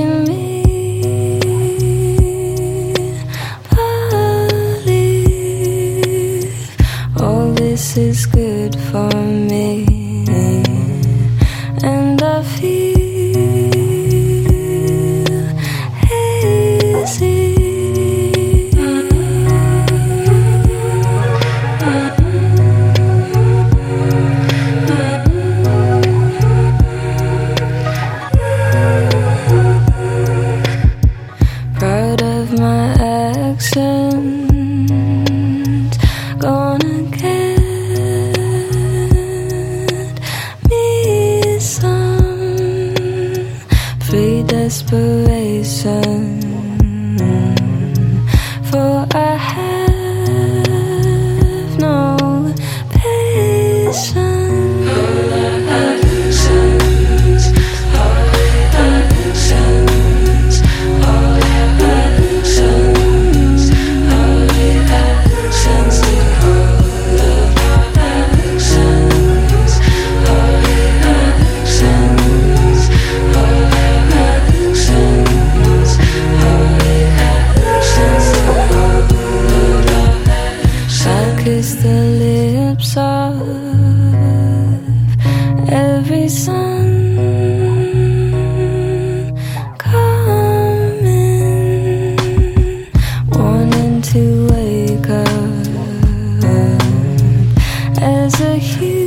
me all this is good for me, and I feel. inspiration glimpse of every sun coming, wanting to wake up as a hue.